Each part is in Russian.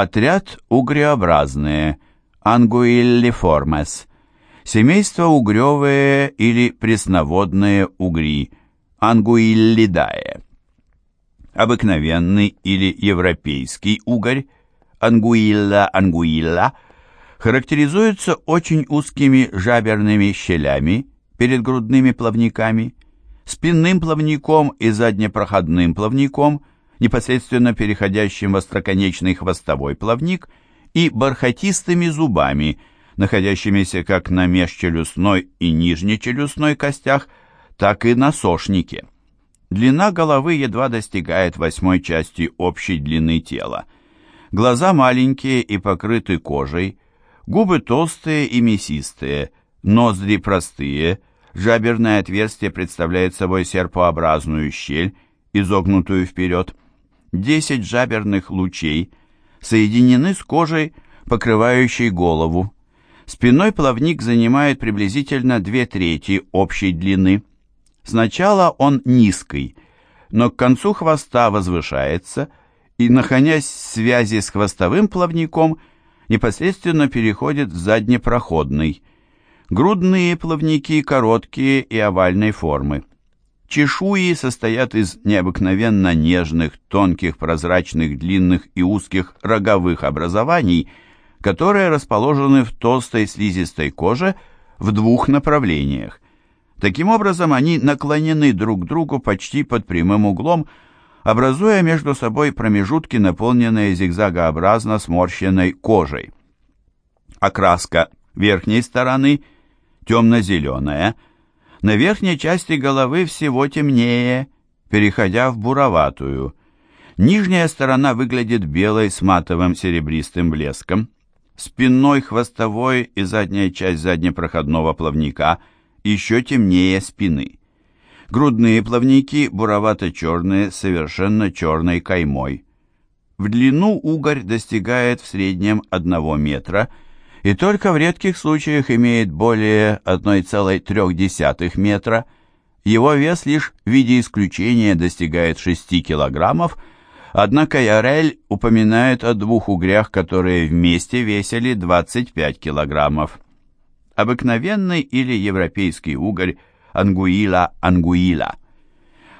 Отряд угреобразные, ангуиллиформес. Семейство угревые или пресноводные угри, ангуиллидае. Обыкновенный или европейский угорь, ангуилла ангуилла, характеризуется очень узкими жаберными щелями перед грудными плавниками, спинным плавником и заднепроходным плавником, непосредственно переходящим в остроконечный хвостовой плавник, и бархатистыми зубами, находящимися как на межчелюстной и нижнечелюстной костях, так и на сошнике. Длина головы едва достигает восьмой части общей длины тела. Глаза маленькие и покрыты кожей, губы толстые и мясистые, ноздри простые, жаберное отверстие представляет собой серпообразную щель, изогнутую вперед. Десять жаберных лучей соединены с кожей, покрывающей голову. Спинной плавник занимает приблизительно две трети общей длины. Сначала он низкий, но к концу хвоста возвышается и, находясь в связи с хвостовым плавником, непосредственно переходит в заднепроходный. Грудные плавники короткие и овальной формы. Чешуи состоят из необыкновенно нежных, тонких, прозрачных, длинных и узких роговых образований, которые расположены в толстой слизистой коже в двух направлениях. Таким образом, они наклонены друг к другу почти под прямым углом, образуя между собой промежутки, наполненные зигзагообразно сморщенной кожей. Окраска верхней стороны темно-зеленая, на верхней части головы всего темнее, переходя в буроватую. Нижняя сторона выглядит белой с матовым серебристым блеском. Спинной, хвостовой и задняя часть заднепроходного плавника – еще темнее спины. Грудные плавники буровато-черные, совершенно черной каймой. В длину угорь достигает в среднем 1 метра и только в редких случаях имеет более 1,3 метра. Его вес лишь в виде исключения достигает 6 килограммов, однако Ярель упоминает о двух угрях, которые вместе весили 25 килограммов обыкновенный или европейский угорь ангуила ангуила.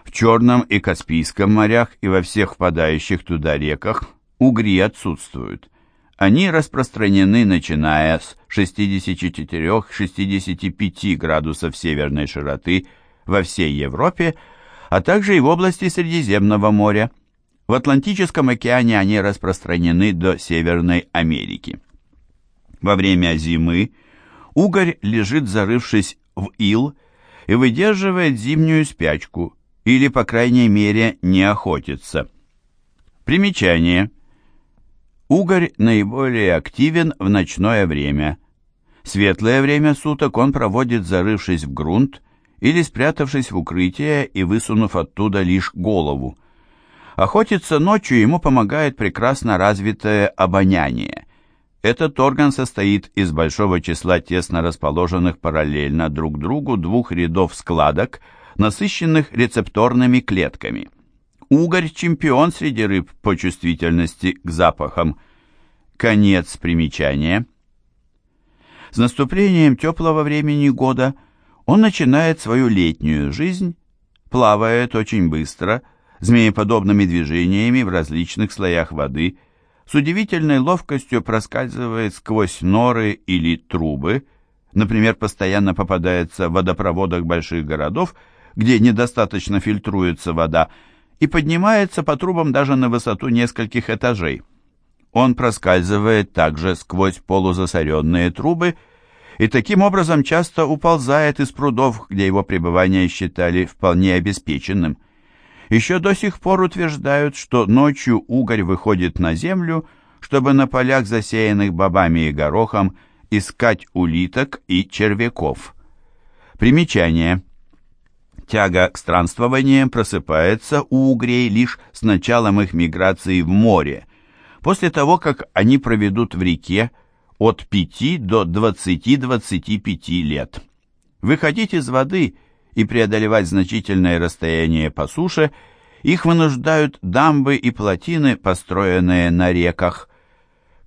В Черном и Каспийском морях и во всех впадающих туда реках угри отсутствуют. Они распространены начиная с 64-65 градусов северной широты во всей Европе, а также и в области Средиземного моря. В Атлантическом океане они распространены до Северной Америки. Во время зимы Угорь лежит, зарывшись в ил, и выдерживает зимнюю спячку, или, по крайней мере, не охотится. Примечание. Угорь наиболее активен в ночное время. Светлое время суток он проводит, зарывшись в грунт или спрятавшись в укрытие и высунув оттуда лишь голову. Охотиться ночью ему помогает прекрасно развитое обоняние. Этот орган состоит из большого числа тесно расположенных параллельно друг другу двух рядов складок, насыщенных рецепторными клетками. Угорь – чемпион среди рыб по чувствительности к запахам. Конец примечания. С наступлением теплого времени года он начинает свою летнюю жизнь, плавает очень быстро, змееподобными движениями в различных слоях воды – с удивительной ловкостью проскальзывает сквозь норы или трубы, например, постоянно попадается в водопроводах больших городов, где недостаточно фильтруется вода, и поднимается по трубам даже на высоту нескольких этажей. Он проскальзывает также сквозь полузасоренные трубы и таким образом часто уползает из прудов, где его пребывание считали вполне обеспеченным еще до сих пор утверждают, что ночью угорь выходит на землю, чтобы на полях, засеянных бобами и горохом, искать улиток и червяков. Примечание. Тяга к странствованиям просыпается у угрей лишь с началом их миграции в море, после того, как они проведут в реке от 5 до 20-25 лет. Выходить из воды – и преодолевать значительное расстояние по суше, их вынуждают дамбы и плотины, построенные на реках.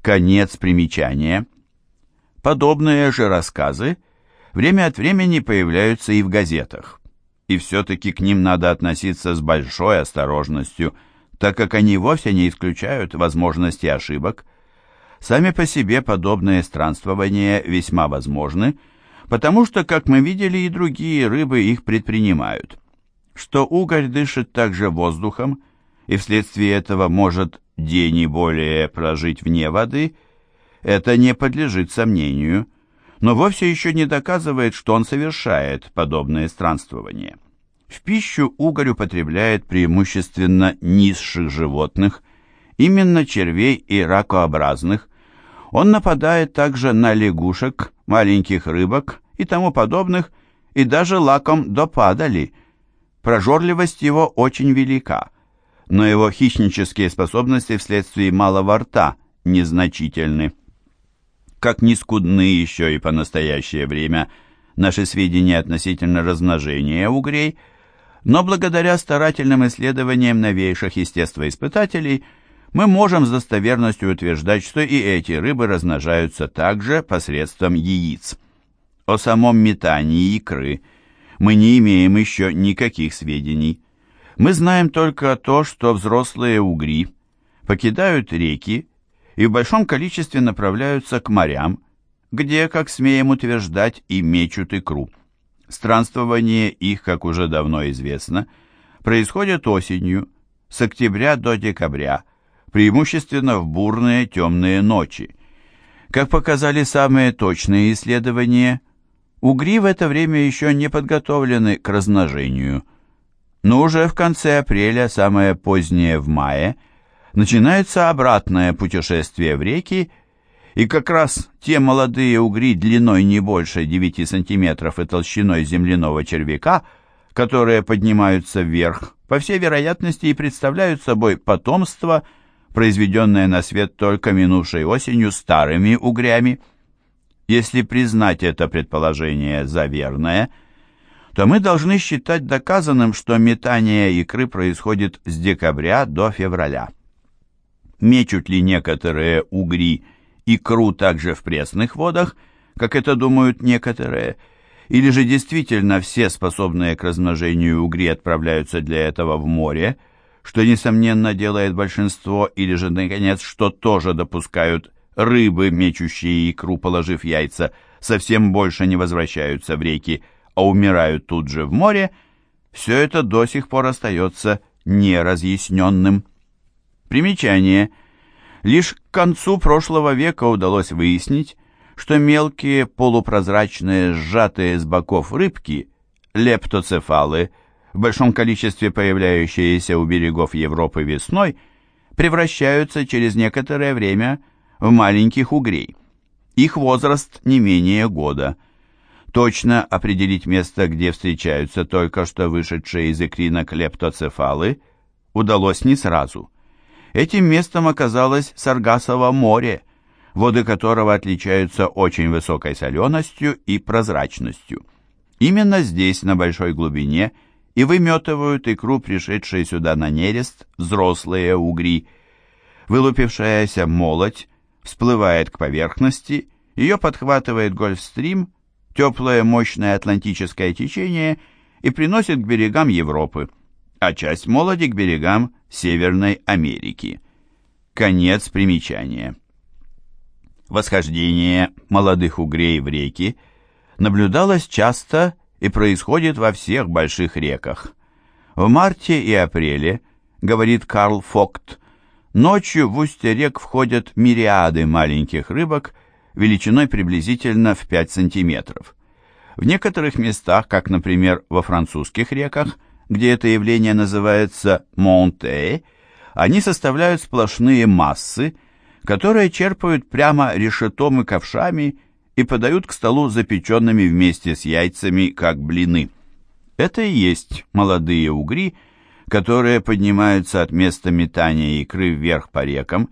Конец примечания. Подобные же рассказы время от времени появляются и в газетах. И все-таки к ним надо относиться с большой осторожностью, так как они вовсе не исключают возможности ошибок. Сами по себе подобные странствования весьма возможны, потому что, как мы видели, и другие рыбы их предпринимают. Что угорь дышит также воздухом, и вследствие этого может день и более прожить вне воды, это не подлежит сомнению, но вовсе еще не доказывает, что он совершает подобное странствование. В пищу угорь употребляет преимущественно низших животных, именно червей и ракообразных. Он нападает также на лягушек, маленьких рыбок и тому подобных, и даже лаком до падали. Прожорливость его очень велика – но его хищнические способности вследствие малого рта незначительны. Как ни скудны еще и по настоящее время наши сведения относительно размножения угрей, но благодаря старательным исследованиям новейших естествоиспытателей мы можем с достоверностью утверждать, что и эти рыбы размножаются также посредством яиц. О самом метании икры мы не имеем еще никаких сведений. Мы знаем только то, что взрослые угри покидают реки и в большом количестве направляются к морям, где, как смеем утверждать, и мечут икру. Странствование их, как уже давно известно, происходит осенью, с октября до декабря, преимущественно в бурные темные ночи. Как показали самые точные исследования, угри в это время еще не подготовлены к размножению – но уже в конце апреля, самое позднее в мае, начинается обратное путешествие в реки, и как раз те молодые угри длиной не больше 9 сантиметров и толщиной земляного червяка, которые поднимаются вверх, по всей вероятности и представляют собой потомство, произведенное на свет только минувшей осенью старыми угрями. Если признать это предположение за верное – то мы должны считать доказанным, что метание икры происходит с декабря до февраля. Мечут ли некоторые угри икру также в пресных водах, как это думают некоторые, или же действительно все способные к размножению угри отправляются для этого в море, что, несомненно, делает большинство, или же, наконец, что тоже допускают рыбы, мечущие икру, положив яйца, совсем больше не возвращаются в реки, а умирают тут же в море, все это до сих пор остается неразъясненным. Примечание. Лишь к концу прошлого века удалось выяснить, что мелкие полупрозрачные сжатые с боков рыбки, лептоцефалы, в большом количестве появляющиеся у берегов Европы весной, превращаются через некоторое время в маленьких угрей. Их возраст не менее года – Точно определить место, где встречаются только что вышедшие из икринок лептоцефалы, удалось не сразу. Этим местом оказалось Саргасово море, воды которого отличаются очень высокой соленостью и прозрачностью. Именно здесь, на большой глубине, и выметывают икру, пришедшие сюда на нерест, взрослые угри. Вылупившаяся молоть всплывает к поверхности, ее подхватывает гольфстрим теплое мощное атлантическое течение и приносит к берегам Европы, а часть молоди к берегам Северной Америки. Конец примечания. Восхождение молодых угрей в реки наблюдалось часто и происходит во всех больших реках. В марте и апреле, говорит Карл Фокт, ночью в устье рек входят мириады маленьких рыбок величиной приблизительно в 5 сантиметров. В некоторых местах, как, например, во французских реках, где это явление называется «монте», они составляют сплошные массы, которые черпают прямо решетом и ковшами и подают к столу запеченными вместе с яйцами, как блины. Это и есть молодые угри, которые поднимаются от места метания икры вверх по рекам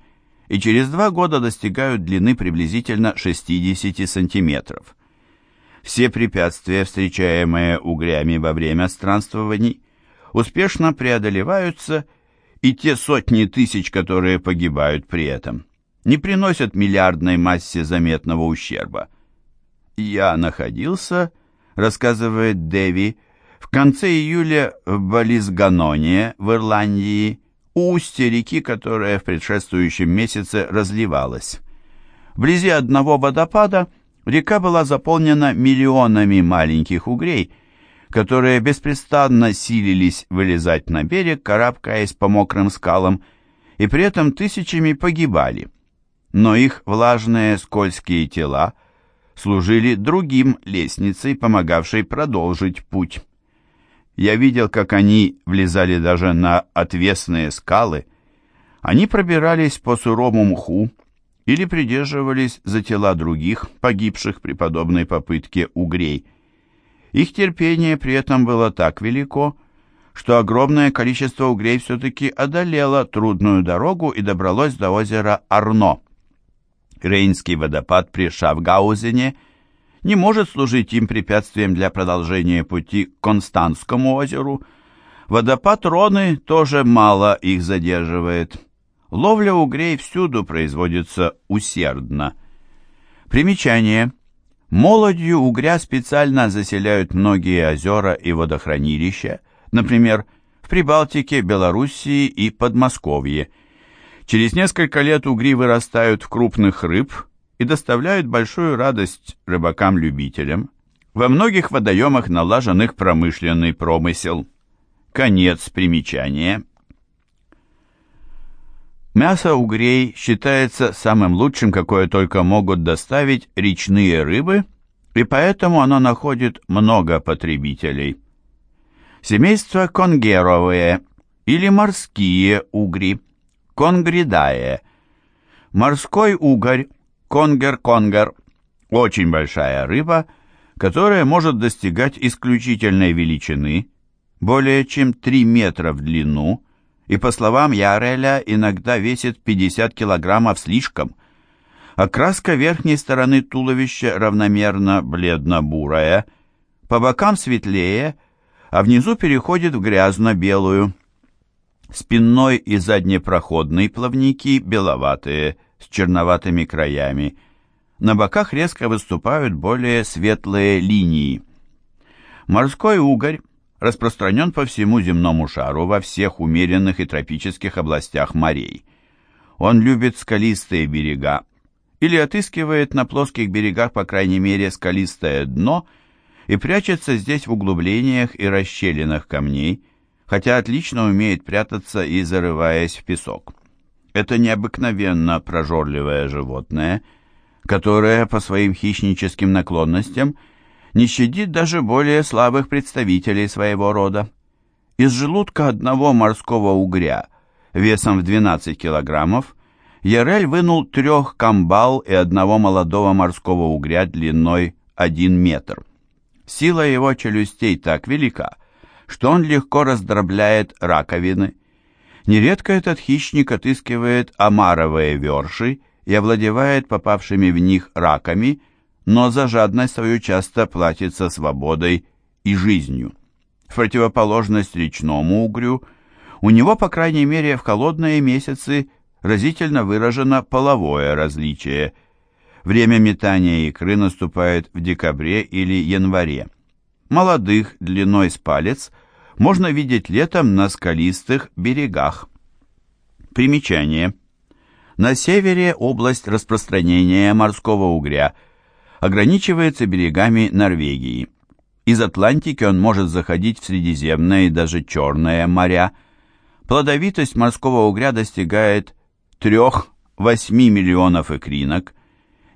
и через два года достигают длины приблизительно 60 сантиметров. Все препятствия, встречаемые угрями во время странствований, успешно преодолеваются и те сотни тысяч, которые погибают при этом. не приносят миллиардной массе заметного ущерба. «Я находился», — рассказывает Дэви, — «в конце июля в Балисганоне в Ирландии, у устья реки, которая в предшествующем месяце разливалась. Вблизи одного водопада река была заполнена миллионами маленьких угрей, которые беспрестанно силились вылезать на берег, карабкаясь по мокрым скалам, и при этом тысячами погибали. Но их влажные скользкие тела служили другим лестницей, помогавшей продолжить путь. Я видел, как они влезали даже на отвесные скалы. Они пробирались по суровому мху или придерживались за тела других, погибших при подобной попытке угрей. Их терпение при этом было так велико, что огромное количество угрей все-таки одолело трудную дорогу и добралось до озера Арно. Рейнский водопад при Шафгаузене – не может служить им препятствием для продолжения пути к Константскому озеру. Водопад Роны тоже мало их задерживает. Ловля угрей всюду производится усердно. Примечание. Молодью угря специально заселяют многие озера и водохранилища, например, в Прибалтике, Белоруссии и Подмосковье. Через несколько лет угри вырастают в крупных рыб – и доставляют большую радость рыбакам-любителям. Во многих водоемах налажен их промышленный промысел. Конец примечания. Мясо угрей считается самым лучшим, какое только могут доставить речные рыбы, и поэтому оно находит много потребителей. Семейство конгеровые или морские угри, конгридае. Морской угорь Конгер-конгер – очень большая рыба, которая может достигать исключительной величины, более чем 3 метра в длину, и, по словам Яреля, иногда весит 50 килограммов слишком. Окраска верхней стороны туловища равномерно бледно-бурая, по бокам светлее, а внизу переходит в грязно-белую. Спинной и заднепроходный плавники беловатые – с черноватыми краями. На боках резко выступают более светлые линии. Морской угорь распространен по всему земному шару во всех умеренных и тропических областях морей. Он любит скалистые берега или отыскивает на плоских берегах, по крайней мере, скалистое дно и прячется здесь в углублениях и расщелинах камней, хотя отлично умеет прятаться и зарываясь в песок. Это необыкновенно прожорливое животное, которое по своим хищническим наклонностям не щадит даже более слабых представителей своего рода. Из желудка одного морского угря весом в 12 килограммов Ярель вынул трех камбал и одного молодого морского угря длиной 1 метр. Сила его челюстей так велика, что он легко раздробляет раковины, Нередко этот хищник отыскивает омаровые верши и овладевает попавшими в них раками, но за жадность свою часто платится свободой и жизнью. В противоположность речному угрю, у него, по крайней мере, в холодные месяцы разительно выражено половое различие. Время метания икры наступает в декабре или январе. Молодых, длиной с палец – можно видеть летом на скалистых берегах. Примечание. На севере область распространения морского угря ограничивается берегами Норвегии. Из Атлантики он может заходить в Средиземное и даже Черное моря. Плодовитость морского угря достигает 3-8 миллионов икринок.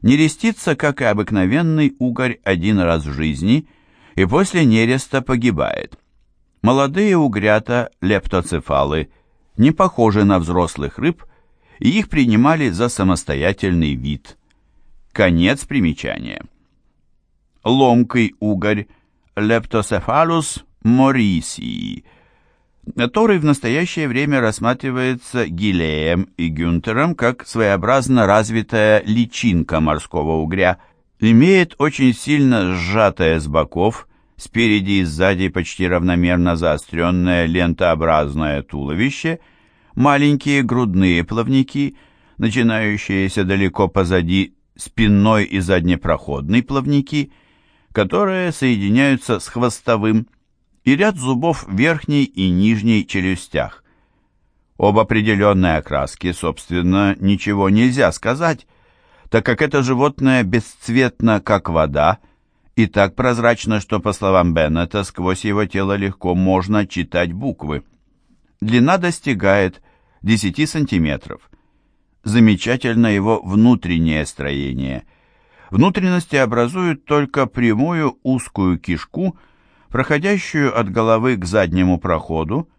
Нерестится, как и обыкновенный угорь, один раз в жизни и после нереста погибает. Молодые угрята, лептоцефалы, не похожи на взрослых рыб, и их принимали за самостоятельный вид. Конец примечания. Ломкий угорь Лептоцефалус морисии, который в настоящее время рассматривается Гилеем и Гюнтером как своеобразно развитая личинка морского угря, имеет очень сильно сжатое с боков спереди и сзади почти равномерно заостренное лентообразное туловище, маленькие грудные плавники, начинающиеся далеко позади спинной и заднепроходный плавники, которые соединяются с хвостовым, и ряд зубов в верхней и нижней челюстях. Об определенной окраске, собственно, ничего нельзя сказать, так как это животное бесцветно, как вода, и так прозрачно, что, по словам Беннета, сквозь его тело легко можно читать буквы. Длина достигает 10 сантиметров. Замечательно его внутреннее строение. Внутренности образуют только прямую узкую кишку, проходящую от головы к заднему проходу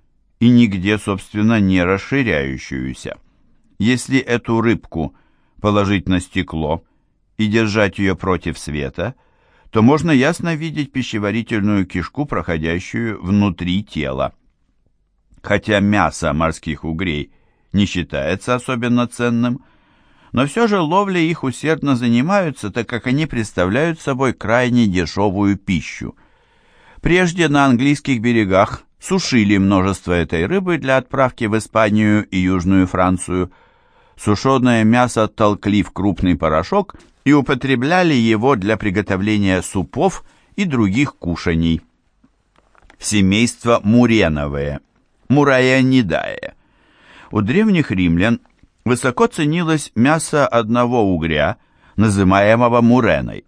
и нигде, собственно, не расширяющуюся. Если эту рыбку положить на стекло и держать ее против света, то можно ясно видеть пищеварительную кишку, проходящую внутри тела. Хотя мясо морских угрей не считается особенно ценным, но все же ловлей их усердно занимаются, так как они представляют собой крайне дешевую пищу. Прежде на английских берегах сушили множество этой рыбы для отправки в Испанию и Южную Францию. Сушеное мясо толкли в крупный порошок и употребляли его для приготовления супов и других кушаний. Семейство муреновые – мураянидае. У древних римлян высоко ценилось мясо одного угря, называемого муреной.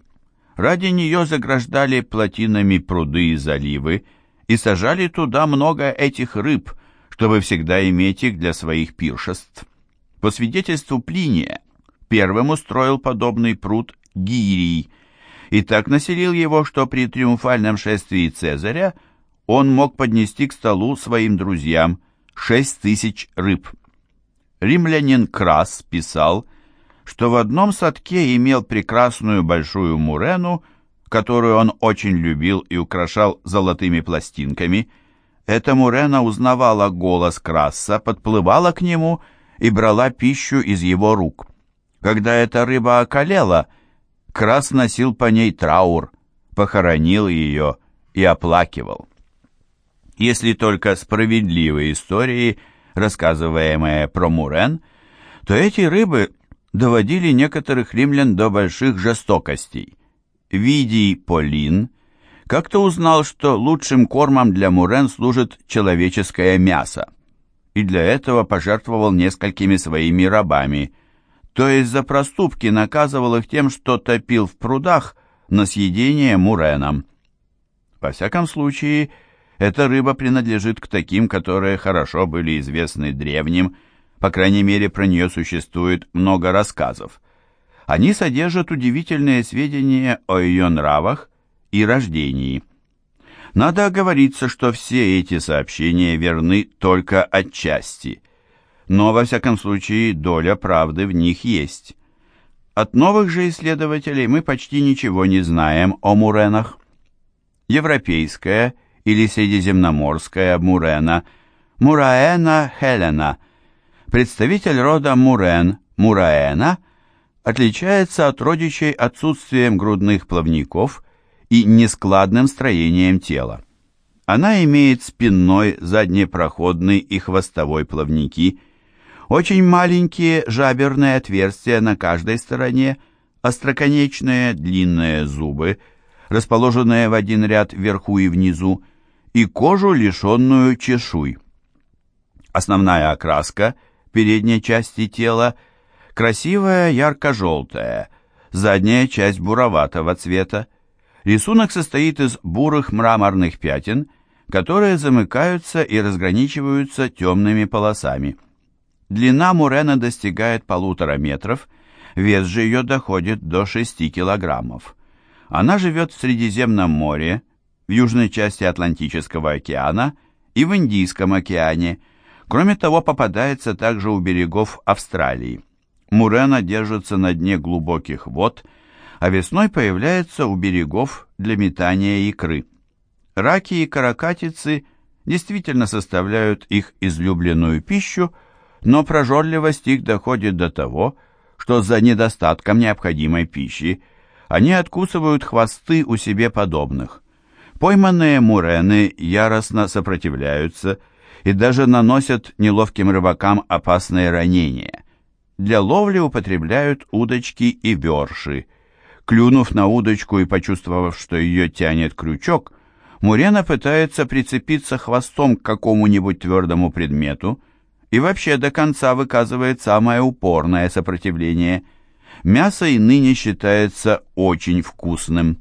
Ради нее заграждали плотинами пруды и заливы и сажали туда много этих рыб, чтобы всегда иметь их для своих пиршеств. По свидетельству Плиния, первым устроил подобный пруд Гирий, и так населил его, что при триумфальном шествии Цезаря он мог поднести к столу своим друзьям шесть тысяч рыб. Римлянин Крас писал, что в одном садке имел прекрасную большую мурену, которую он очень любил и украшал золотыми пластинками. Эта мурена узнавала голос Краса, подплывала к нему и брала пищу из его рук. Когда эта рыба околела, Крас носил по ней траур, похоронил ее и оплакивал если только справедливые истории, рассказываемые про Мурен, то эти рыбы доводили некоторых римлян до больших жестокостей. Видий Полин как-то узнал, что лучшим кормом для Мурен служит человеческое мясо, и для этого пожертвовал несколькими своими рабами, то есть за проступки наказывал их тем, что топил в прудах на съедение Муреном. Во всяком случае, эта рыба принадлежит к таким, которые хорошо были известны древним, по крайней мере, про нее существует много рассказов. Они содержат удивительные сведения о ее нравах и рождении. Надо оговориться, что все эти сообщения верны только отчасти, но, во всяком случае, доля правды в них есть. От новых же исследователей мы почти ничего не знаем о муренах. Европейская – или средиземноморская мурена, Мураэна Хелена. Представитель рода мурен, Мураэна, отличается от родичей отсутствием грудных плавников и нескладным строением тела. Она имеет спинной, заднепроходный и хвостовой плавники, очень маленькие жаберные отверстия на каждой стороне, остроконечные длинные зубы, расположенные в один ряд вверху и внизу, и кожу, лишенную чешуй. Основная окраска передней части тела красивая ярко-желтая, задняя часть буроватого цвета. Рисунок состоит из бурых мраморных пятен, которые замыкаются и разграничиваются темными полосами. Длина мурена достигает полутора метров, вес же ее доходит до 6 килограммов. Она живет в Средиземном море, в южной части Атлантического океана и в Индийском океане. Кроме того, попадается также у берегов Австралии. Мурена держится на дне глубоких вод, а весной появляется у берегов для метания икры. Раки и каракатицы действительно составляют их излюбленную пищу, но прожорливость их доходит до того, что за недостатком необходимой пищи они откусывают хвосты у себе подобных. Пойманные мурены яростно сопротивляются и даже наносят неловким рыбакам опасные ранения. Для ловли употребляют удочки и верши. Клюнув на удочку и почувствовав, что ее тянет крючок, Мурена пытается прицепиться хвостом к какому-нибудь твердому предмету и вообще до конца выказывает самое упорное сопротивление. Мясо и ныне считается очень вкусным.